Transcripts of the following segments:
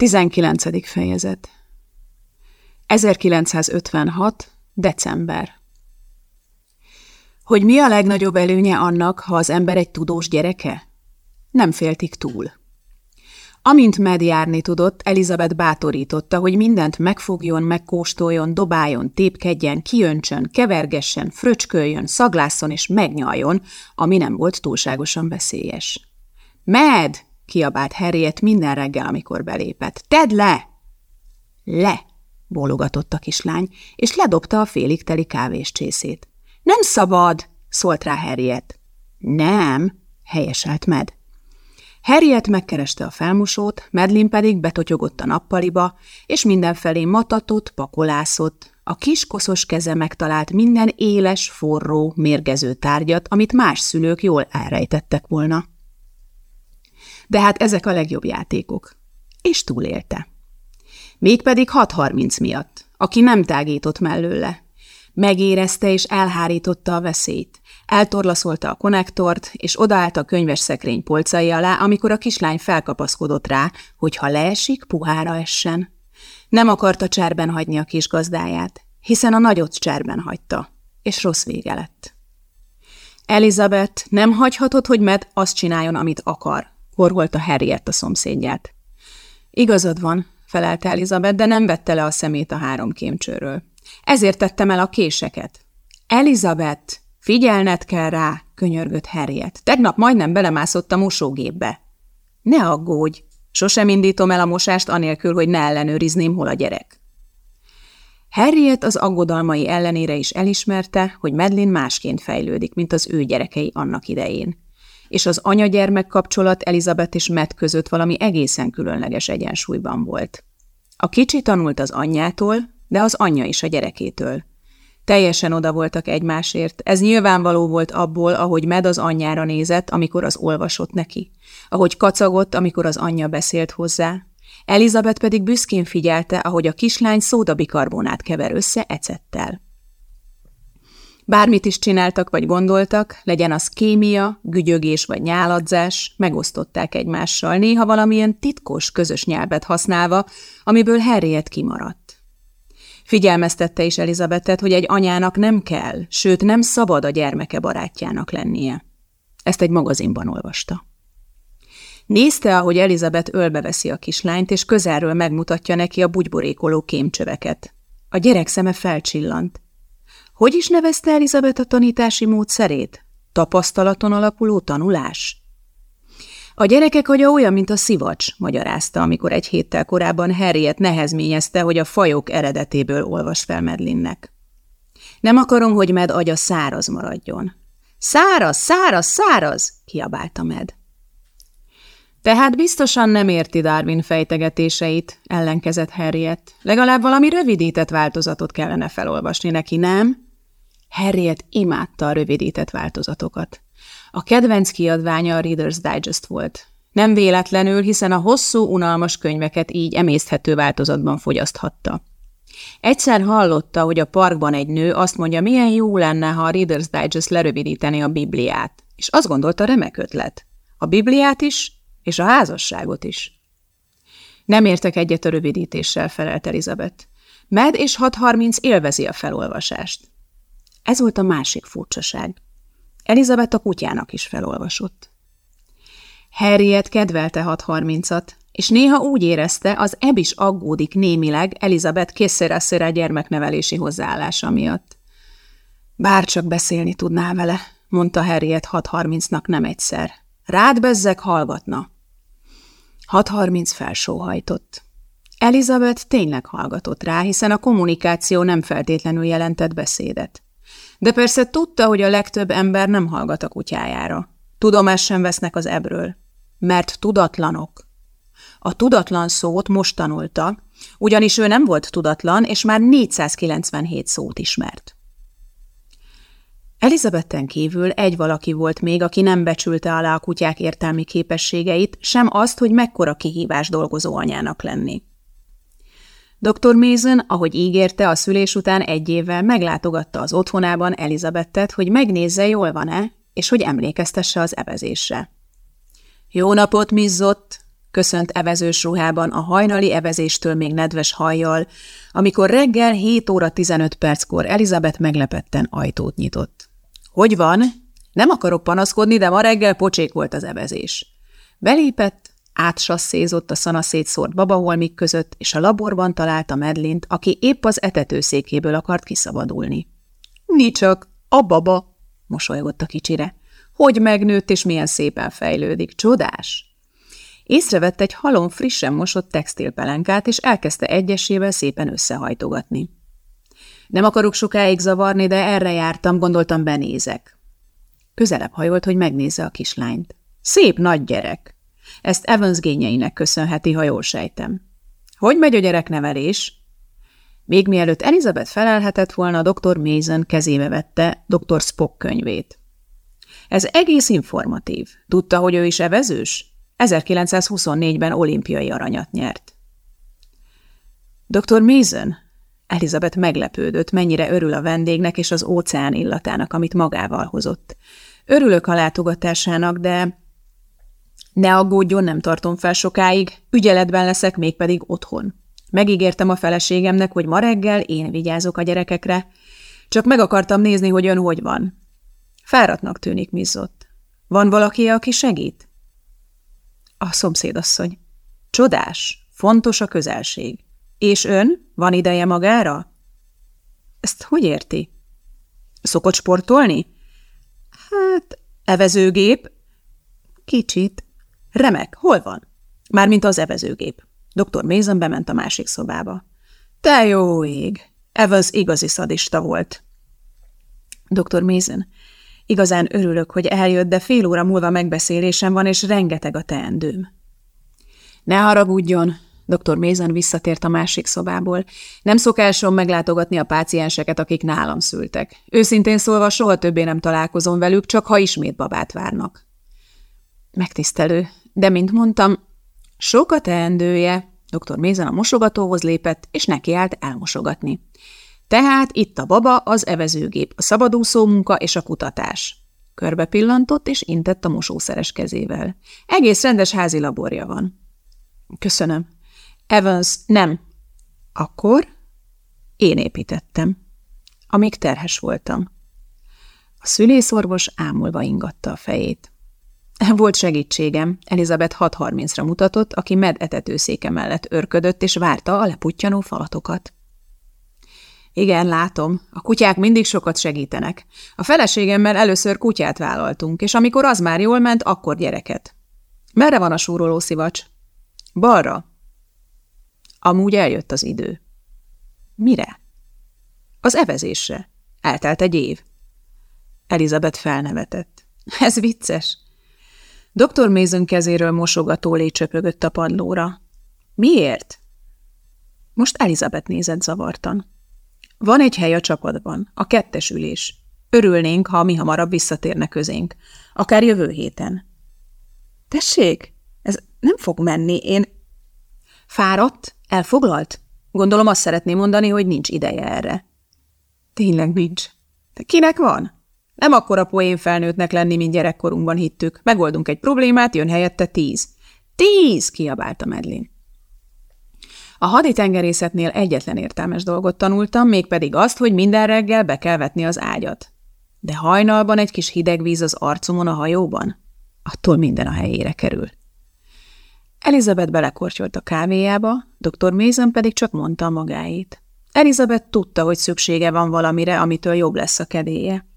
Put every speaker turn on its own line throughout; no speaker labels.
19. fejezet 1956. december Hogy mi a legnagyobb előnye annak, ha az ember egy tudós gyereke? Nem féltik túl. Amint Med járni tudott, Elizabeth bátorította, hogy mindent megfogjon, megkóstoljon, dobáljon, tépkedjen, kijöntsön, kevergessen, fröcsköljön, szaglásszon és megnyaljon, ami nem volt túlságosan veszélyes. Med! Kiabált Harriet minden reggel, amikor belépett. Tedd le! Le! bólogatott a kislány, és ledobta a félig teli kávéscsészét. Nem szabad! szólt rá Harriet. Nem, helyeselt Med. Harriet megkereste a felmosót, Medlin pedig betotyogott a nappaliba, és mindenfelé matatott, pakolászott. A kis koszos keze megtalált minden éles, forró, mérgező tárgyat, amit más szülők jól elrejtettek volna. De hát ezek a legjobb játékok. És túlélte. Mégpedig 6.30 miatt, aki nem tágított mellőle. Megérezte és elhárította a veszélyt. Eltorlaszolta a konnektort, és odaállt a könyves szekrény polcai alá, amikor a kislány felkapaszkodott rá, hogy ha leesik, puhára essen. Nem akarta cserben hagyni a kis gazdáját, hiszen a nagyot cserben hagyta, és rossz vége lett. Elizabeth, nem hagyhatod, hogy Matt azt csináljon, amit akar, horholta Harriet a szomszédját. Igazad van, felelte Elizabeth, de nem vette le a szemét a három kémcsőről. Ezért tettem el a késeket. Elizabeth, figyelned kell rá, könyörgött Harriet. Tegnap majdnem belemászott a mosógépbe. Ne aggódj, sosem indítom el a mosást anélkül, hogy ne ellenőrizném, hol a gyerek. Harriet az aggodalmai ellenére is elismerte, hogy Medlin másként fejlődik, mint az ő gyerekei annak idején és az anya-gyermek kapcsolat Elizabeth és Matt között valami egészen különleges egyensúlyban volt. A kicsi tanult az anyjától, de az anyja is a gyerekétől. Teljesen oda voltak egymásért, ez nyilvánvaló volt abból, ahogy Med az anyjára nézett, amikor az olvasott neki, ahogy kacagott, amikor az anyja beszélt hozzá. Elizabeth pedig büszkén figyelte, ahogy a kislány szódabikarbonát kever össze ecettel. Bármit is csináltak vagy gondoltak, legyen az kémia, gügyögés vagy nyáladzás, megosztották egymással, néha valamilyen titkos, közös nyelvet használva, amiből Harriet kimaradt. Figyelmeztette is Elizabetet, hogy egy anyának nem kell, sőt nem szabad a gyermeke barátjának lennie. Ezt egy magazinban olvasta. Nézte, ahogy Elizabeth ölbeveszi a kislányt, és közelről megmutatja neki a bugyborékoló kémcsöveket. A gyerek szeme felcsillant. Hogy is nevezte Elizabeth a tanítási módszerét? Tapasztalaton alapuló tanulás? A gyerekek agya olyan, mint a szivacs, magyarázta, amikor egy héttel korábban Harriet nehezményezte, hogy a fajok eredetéből olvas fel Medlinnek. Nem akarom, hogy Med agya száraz maradjon. Száraz, száraz, száraz, kiabálta Med. Tehát biztosan nem érti Darwin fejtegetéseit, ellenkezett Harriet. Legalább valami rövidített változatot kellene felolvasni neki, nem? Harriet imádta a rövidített változatokat. A kedvenc kiadványa a Reader's Digest volt. Nem véletlenül, hiszen a hosszú, unalmas könyveket így emészthető változatban fogyaszthatta. Egyszer hallotta, hogy a parkban egy nő azt mondja, milyen jó lenne, ha a Reader's Digest lerövidíteni a Bibliát, és azt gondolta remek ötlet. A Bibliát is, és a házasságot is. Nem értek egyet a rövidítéssel, felelt Elizabeth. Med és 630 élvezi a felolvasást. Ez volt a másik furcsaság. Elizabeth a kutyának is felolvasott. Harriet kedvelte 6.30-at, és néha úgy érezte, az Eb is aggódik némileg Elizabeth készszereszére gyermeknevelési hozzáállása miatt. Bár csak beszélni tudná vele, mondta Harriet 6.30-nak nem egyszer. Rád bezzek hallgatna. 6.30 felsóhajtott. Elizabeth tényleg hallgatott rá, hiszen a kommunikáció nem feltétlenül jelentett beszédet. De persze tudta, hogy a legtöbb ember nem hallgat a kutyájára. Tudomást sem vesznek az ebről. Mert tudatlanok. A tudatlan szót most tanulta, ugyanis ő nem volt tudatlan, és már 497 szót ismert. Elizabetten kívül egy valaki volt még, aki nem becsülte alá a kutyák értelmi képességeit, sem azt, hogy mekkora kihívás dolgozó anyának lenni. Dr. Mason, ahogy ígérte, a szülés után egy évvel meglátogatta az otthonában Elizabettet, hogy megnézze, jól van-e, és hogy emlékeztesse az ebezésre. Jó napot, Mizzott! köszönt evezős ruhában a hajnali evezéstől még nedves hajjal, amikor reggel 7 óra 15 perckor Elizabeth meglepetten ajtót nyitott. – Hogy van? Nem akarok panaszkodni, de ma reggel pocsék volt az evezés. Belépett, átsasszézott a szana szétszórt babaholmik között, és a laborban találta Medlint, aki épp az etetőszékéből akart kiszabadulni. – Nicsak, a baba! – mosolygott a kicsire. – Hogy megnőtt, és milyen szépen fejlődik. Csodás! Észrevett egy halom frissen mosott textilpelenkát, és elkezdte egyesével szépen összehajtogatni. Nem akarok sokáig zavarni, de erre jártam, gondoltam benézek. Közelebb hajolt, hogy megnézze a kislányt. Szép nagy gyerek. Ezt Evans gényeinek köszönheti, ha jól sejtem. Hogy megy a gyereknevelés? Még mielőtt Elizabeth felelhetett volna, dr. Mason kezébe vette dr. Spock könyvét. Ez egész informatív. Tudta, hogy ő is evezős? 1924-ben olimpiai aranyat nyert. Dr. Mason, Elizabeth meglepődött, mennyire örül a vendégnek és az óceán illatának, amit magával hozott. Örülök a látogatásának, de ne aggódjon, nem tartom fel sokáig, ügyeletben leszek, mégpedig otthon. Megígértem a feleségemnek, hogy ma reggel én vigyázok a gyerekekre, csak meg akartam nézni, hogy ön hogy van. Fáradtnak tűnik, mizzott. Van valaki, aki segít? A szomszédasszony. Csodás, fontos a közelség. És ön? Van ideje magára? Ezt hogy érti? Szokott sportolni? Hát, evezőgép? Kicsit. Remek, hol van? Mármint az evezőgép. Dr. Mason bement a másik szobába. Te jó ég! Evans igazi szadista volt. Dr. Mason, igazán örülök, hogy eljött, de fél óra múlva megbeszélésem van, és rengeteg a teendőm. Ne haragudjon, Dr. Mason visszatért a másik szobából. Nem szokásom meglátogatni a pácienseket, akik nálam szültek. Őszintén szólva soha többé nem találkozom velük, csak ha ismét babát várnak. Megtisztelő, de mint mondtam, sok a teendője. Dr. Mason a mosogatóhoz lépett, és nekiállt elmosogatni. Tehát itt a baba, az evezőgép, a szabadúszó munka és a kutatás. Körbe pillantott, és intett a mosószeres kezével. Egész rendes házi laborja van. Köszönöm. Evans, nem. Akkor én építettem, amíg terhes voltam. A szülészorvos ámulva ingatta a fejét. Volt segítségem, Elizabeth 6.30-ra mutatott, aki med etetőszéke mellett örködött, és várta a leputtyanó falatokat. Igen, látom, a kutyák mindig sokat segítenek. A feleségemmel először kutyát vállaltunk, és amikor az már jól ment, akkor gyereket. Merre van a súroló szivacs? Balra, Amúgy eljött az idő. Mire? Az evezésre. Eltelt egy év. Elizabeth felnevetett. Ez vicces. Dr. Mason kezéről mosogató lécsöpögött a padlóra. Miért? Most Elizabeth nézett zavartan. Van egy hely a csapatban, a kettes ülés. Örülnénk, ha mi hamarabb visszatérne közénk. Akár jövő héten. Tessék, ez nem fog menni, én... Fáradt? Elfoglalt? Gondolom azt szeretné mondani, hogy nincs ideje erre. Tényleg nincs. De kinek van? Nem akkora poén felnőttnek lenni, mint gyerekkorunkban hittük. Megoldunk egy problémát, jön helyette tíz. Tíz! kiabálta Medlin. A haditengerészetnél egyetlen értelmes dolgot tanultam, mégpedig azt, hogy minden reggel be kell vetni az ágyat. De hajnalban egy kis hideg víz az arcomon a hajóban? Attól minden a helyére kerül. Elizabeth belekortyolt a kávéjába, dr. Mason pedig csak mondta a magáit. Elizabeth tudta, hogy szüksége van valamire, amitől jobb lesz a kedélye.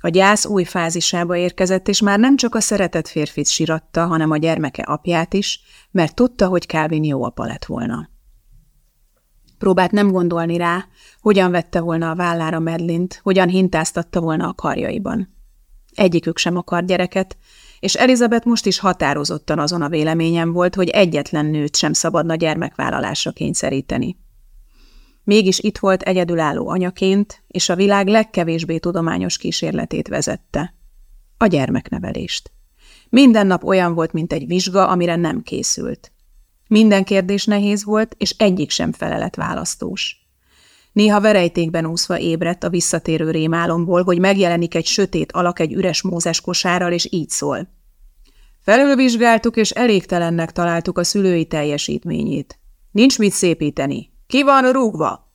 A gyász új fázisába érkezett, és már nem csak a szeretett férfit siratta, hanem a gyermeke apját is, mert tudta, hogy Calvin jó apa lett volna. Próbált nem gondolni rá, hogyan vette volna a vállára Medlint, hogyan hintáztatta volna a karjaiban. Egyikük sem akar gyereket, és Elizabeth most is határozottan azon a véleményem volt, hogy egyetlen nőt sem szabadna gyermekvállalásra kényszeríteni. Mégis itt volt egyedülálló anyaként, és a világ legkevésbé tudományos kísérletét vezette. A gyermeknevelést. Minden nap olyan volt, mint egy vizsga, amire nem készült. Minden kérdés nehéz volt, és egyik sem felelet választós. Néha verejtékben úszva ébredt a visszatérő rémálomból, hogy megjelenik egy sötét alak egy üres mózes kosárral, és így szól. Felülvizsgáltuk, és elégtelennek találtuk a szülői teljesítményét. Nincs mit szépíteni. Ki van rúgva?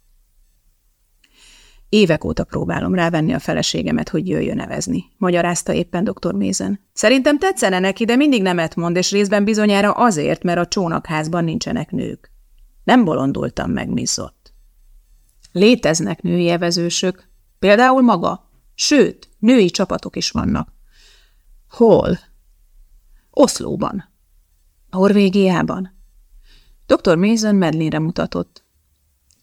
Évek óta próbálom rávenni a feleségemet, hogy jöjjön nevezni, magyarázta éppen dr. Mézen. Szerintem tetszene neki, de mindig nemet mond, és részben bizonyára azért, mert a csónakházban nincsenek nők. Nem bolondultam meg, Mizzott. Léteznek női evezősök, például maga. Sőt, női csapatok is vannak. Hol? Oszlóban. Norvégiában. Dr. Mason Medlinre mutatott.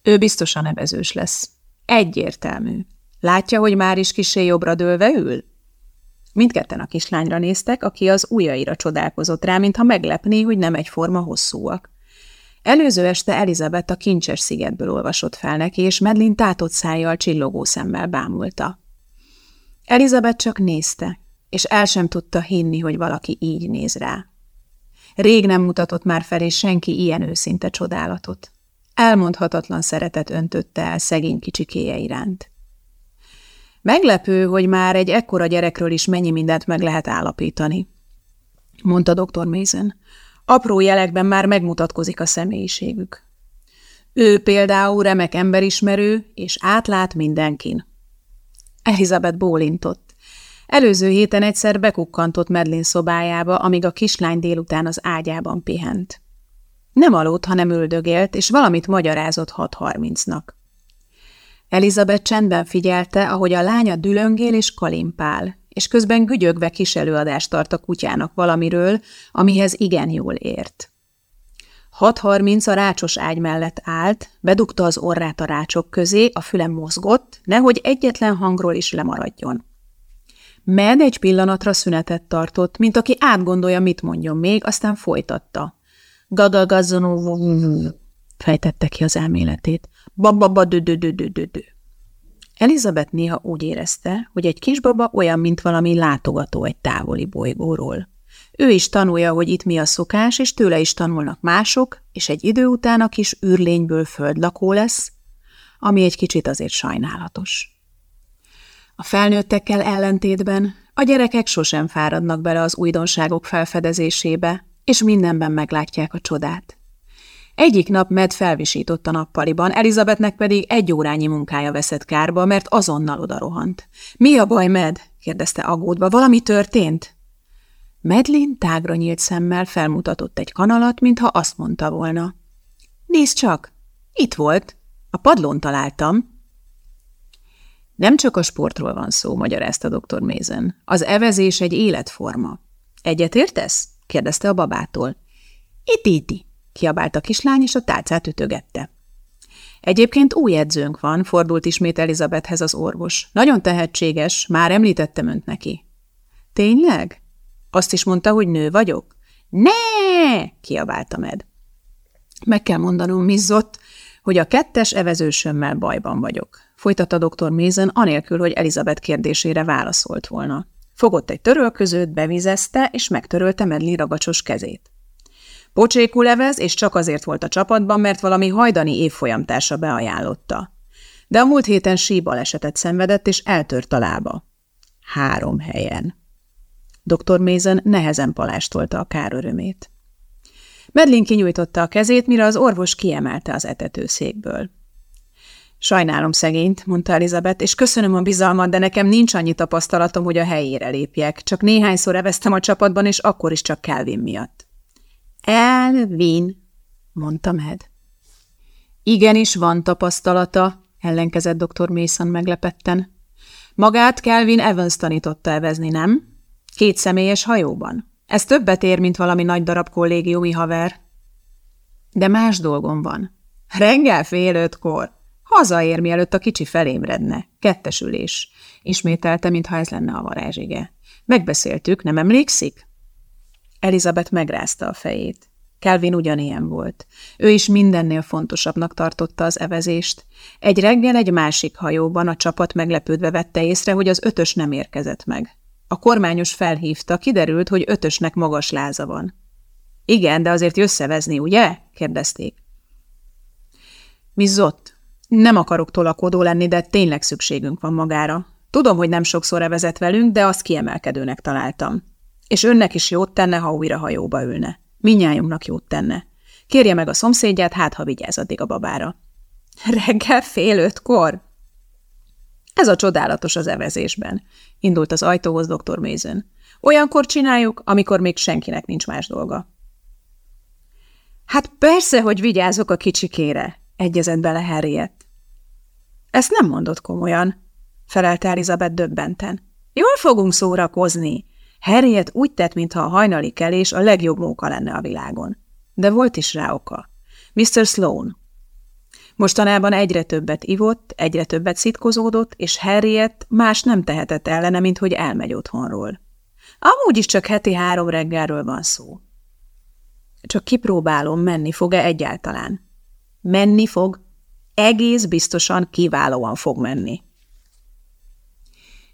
Ő biztosan evezős lesz. Egyértelmű. Látja, hogy már is kisé jobbra dőlve ül? Mindketten a kislányra néztek, aki az ujjaira csodálkozott rá, mintha meglepné, hogy nem egyforma hosszúak. Előző este Elizabeth a kincses szigetből olvasott fel neki, és Medlin tátott szájjal csillogó szemmel bámulta. Elizabeth csak nézte, és el sem tudta hinni, hogy valaki így néz rá. Rég nem mutatott már felé senki ilyen őszinte csodálatot. Elmondhatatlan szeretet öntötte el szegény kicsikéje iránt. Meglepő, hogy már egy ekkora gyerekről is mennyi mindent meg lehet állapítani, mondta dr. Mason. Apró jelekben már megmutatkozik a személyiségük. Ő például remek emberismerő, és átlát mindenkin. Elizabeth bólintott. Előző héten egyszer bekukkantott Medlin szobájába, amíg a kislány délután az ágyában pihent. Nem aludt, hanem üldögélt, és valamit magyarázott 6.30-nak. Elizabeth csendben figyelte, ahogy a lánya dülöngél és kalimpál, és közben gügyögve kis előadást tart a kutyának valamiről, amihez igen jól ért. 6.30 a rácsos ágy mellett állt, bedugta az orrát a rácsok közé, a fülem mozgott, nehogy egyetlen hangról is lemaradjon. Med egy pillanatra szünetet tartott, mint aki átgondolja, mit mondjon még, aztán folytatta. Gadagazzonó fejtette ki az elméletét. Bababa dö dö dö dö dö dö. Elizabeth néha úgy érezte, hogy egy kisbaba olyan, mint valami látogató egy távoli bolygóról. Ő is tanulja, hogy itt mi a szokás, és tőle is tanulnak mások, és egy idő után a kis űrlényből földlakó lesz, ami egy kicsit azért sajnálatos. A felnőttekkel ellentétben a gyerekek sosem fáradnak bele az újdonságok felfedezésébe, és mindenben meglátják a csodát. Egyik nap Med felvisított a nappaliban, Elizabethnek pedig egy órányi munkája veszett kárba, mert azonnal odarohant. – Mi a baj, Med? – kérdezte aggódva. – Valami történt? Medlin tágra nyílt szemmel felmutatott egy kanalat, mintha azt mondta volna. – Nézd csak! Itt volt. A padlón találtam. Nem csak a sportról van szó, magyarázta dr. Mézen. Az evezés egy életforma. Egyet értesz? Kérdezte a babától. Iti-iti, kiabált a kislány, és a tálcát ütögette. Egyébként új edzőnk van, fordult ismét Elizabethhez az orvos. Nagyon tehetséges, már említettem önt neki. Tényleg? Azt is mondta, hogy nő vagyok? Ne! kiabálta Med. Meg kell mondanom, Mizzott, hogy a kettes evezősömmel bajban vagyok. Folytatta dr. Mézen, anélkül, hogy Elizabeth kérdésére válaszolt volna. Fogott egy törölközőt, bevizezte, és megtörölte Medli ragacsos kezét. Pocsékul levez, és csak azért volt a csapatban, mert valami hajdani évfolyamtársa beajánlotta. De a múlt héten síbalesetet szenvedett, és eltört a lába. Három helyen. Dr. Mézen nehezen palástolta a kár örömét. Medlin kinyújtotta a kezét, mire az orvos kiemelte az etetőszékből. Sajnálom szegényt, mondta Elizabeth, és köszönöm a bizalmat, de nekem nincs annyi tapasztalatom, hogy a helyére lépjek. Csak néhányszor eveztem a csapatban, és akkor is csak Kelvin miatt. Elvin, mondta Med. Igenis van tapasztalata, ellenkezett dr. Mason meglepetten. Magát Kelvin Evans tanította evezni, nem? Két személyes hajóban. Ez többet ér, mint valami nagy darab kollégiumi haver. De más dolgom van. Reggel fél ötkor. Hazaér, mielőtt a kicsi felémredne. Kettesülés. Ismételte, mintha ez lenne a varázsige. Megbeszéltük, nem emlékszik? Elizabeth megrázta a fejét. Kelvin ugyanilyen volt. Ő is mindennél fontosabbnak tartotta az evezést. Egy reggel egy másik hajóban a csapat meglepődve vette észre, hogy az ötös nem érkezett meg. A kormányos felhívta, kiderült, hogy ötösnek magas láza van. Igen, de azért jössz evezni, ugye? kérdezték. Mizzott, nem akarok tolakodó lenni, de tényleg szükségünk van magára. Tudom, hogy nem sokszor evezett velünk, de azt kiemelkedőnek találtam. És önnek is jót tenne, ha újra hajóba ülne. Minnyájunknak jót tenne. Kérje meg a szomszédját, hát ha vigyáz addig a babára. Reggel fél ötkor? Ez a csodálatos az evezésben, indult az ajtóhoz dr. Mason. Olyankor csináljuk, amikor még senkinek nincs más dolga. Hát persze, hogy vigyázok a kicsikére, egyezett bele Harriet. Ezt nem mondott komolyan, felelte Elizabeth döbbenten. Jól fogunk szórakozni. Harriet úgy tett, mintha a hajnali kelés a legjobb móka lenne a világon. De volt is rá oka. Mr. Sloan. Mostanában egyre többet ivott, egyre többet szitkozódott, és Harriet más nem tehetett ellene, mint hogy elmegy otthonról. Amúgy is csak heti három reggelről van szó. Csak kipróbálom, menni fog-e egyáltalán. Menni fog, egész biztosan kiválóan fog menni.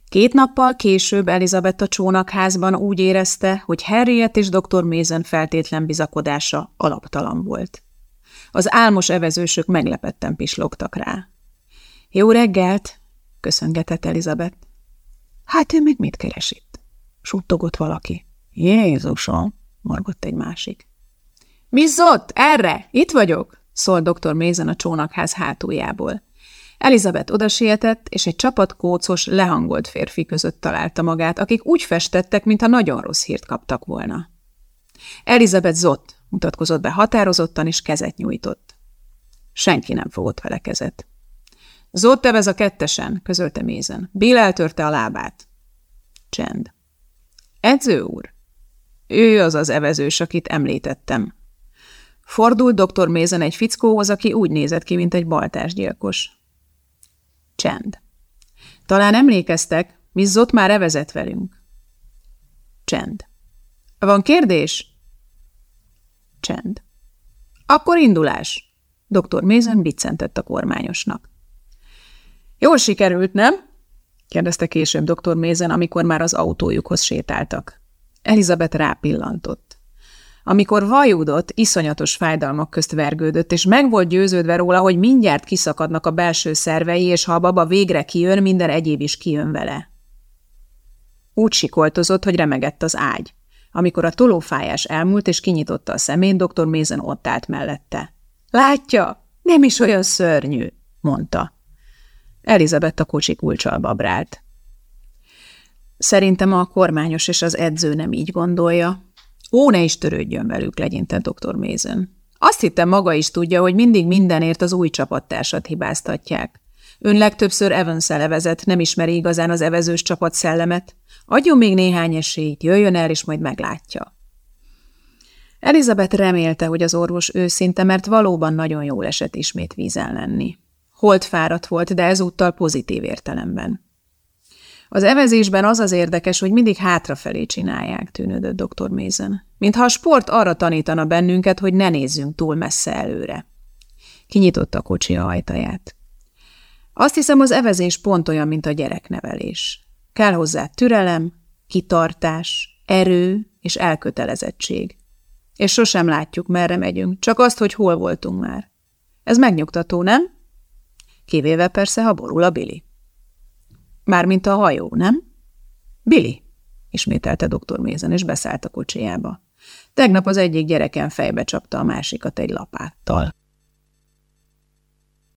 Két nappal később Elizabeth a csónakházban úgy érezte, hogy Harriet és dr. Mason feltétlen bizakodása alaptalan volt. Az álmos evezősök meglepetten pislogtak rá. Jó reggelt, köszöngetett Elizabeth. Hát ő még mit keres itt? Suttogott valaki. Jézusom, morgott egy másik. Mi zott? Erre! Itt vagyok! Szólt dr. Mason a csónakház hátuljából. Elizabeth odasietett, és egy csapat kócos, lehangolt férfi között találta magát, akik úgy festettek, mintha nagyon rossz hírt kaptak volna. Elizabeth zott, mutatkozott be határozottan, és kezet nyújtott. Senki nem fogott vele kezet. Zott evez a kettesen, közölte Mézen. Bill eltörte a lábát. Csend. Edző úr? Ő az az evezős, akit említettem. Fordult dr. Mézen egy fickóhoz, aki úgy nézett ki, mint egy baltásgyilkos. Csend. Talán emlékeztek, Zott már evezett velünk. Csend. Van kérdés? Csend. Akkor indulás. Dr. Mézen biccentett a kormányosnak. Jól sikerült, nem? kérdezte később dr. Mézen, amikor már az autójukhoz sétáltak. Elizabeth rápillantott. Amikor vajúdott, iszonyatos fájdalmak közt vergődött, és meg volt győződve róla, hogy mindjárt kiszakadnak a belső szervei, és ha a baba végre kijön, minden egyéb is kijön vele. Úgy sikoltozott, hogy remegett az ágy. Amikor a tolófájás elmúlt, és kinyitotta a szemét, dr. Mézen ott állt mellette. Látja, nem is olyan szörnyű, mondta. Elizabeth a kocsi kulcsal babrált. Szerintem a kormányos és az edző nem így gondolja, Ó, ne is törődjön velük, legyintett dr. Mason. Azt hittem maga is tudja, hogy mindig mindenért az új csapattársat hibáztatják. Ön legtöbbször evans levezet, nem ismeri igazán az evezős csapat szellemet. Adjon még néhány esélyt, jöjjön el, és majd meglátja. Elizabeth remélte, hogy az orvos őszinte, mert valóban nagyon jól esett ismét vízen lenni. Holt fáradt volt, de ezúttal pozitív értelemben. Az evezésben az az érdekes, hogy mindig hátrafelé csinálják, tűnődött dr. Mason. Mintha a sport arra tanítana bennünket, hogy ne nézzünk túl messze előre. Kinyitotta a kocsi ajtaját. Azt hiszem, az evezés pont olyan, mint a gyereknevelés. Kell hozzá türelem, kitartás, erő és elkötelezettség. És sosem látjuk, merre megyünk, csak azt, hogy hol voltunk már. Ez megnyugtató, nem? Kivéve persze, ha borul a Billy. Mármint a hajó, nem? Billy, ismételte dr. Mézen, és beszállt a kocsijába. Tegnap az egyik gyereken fejbe csapta a másikat egy lapáttal.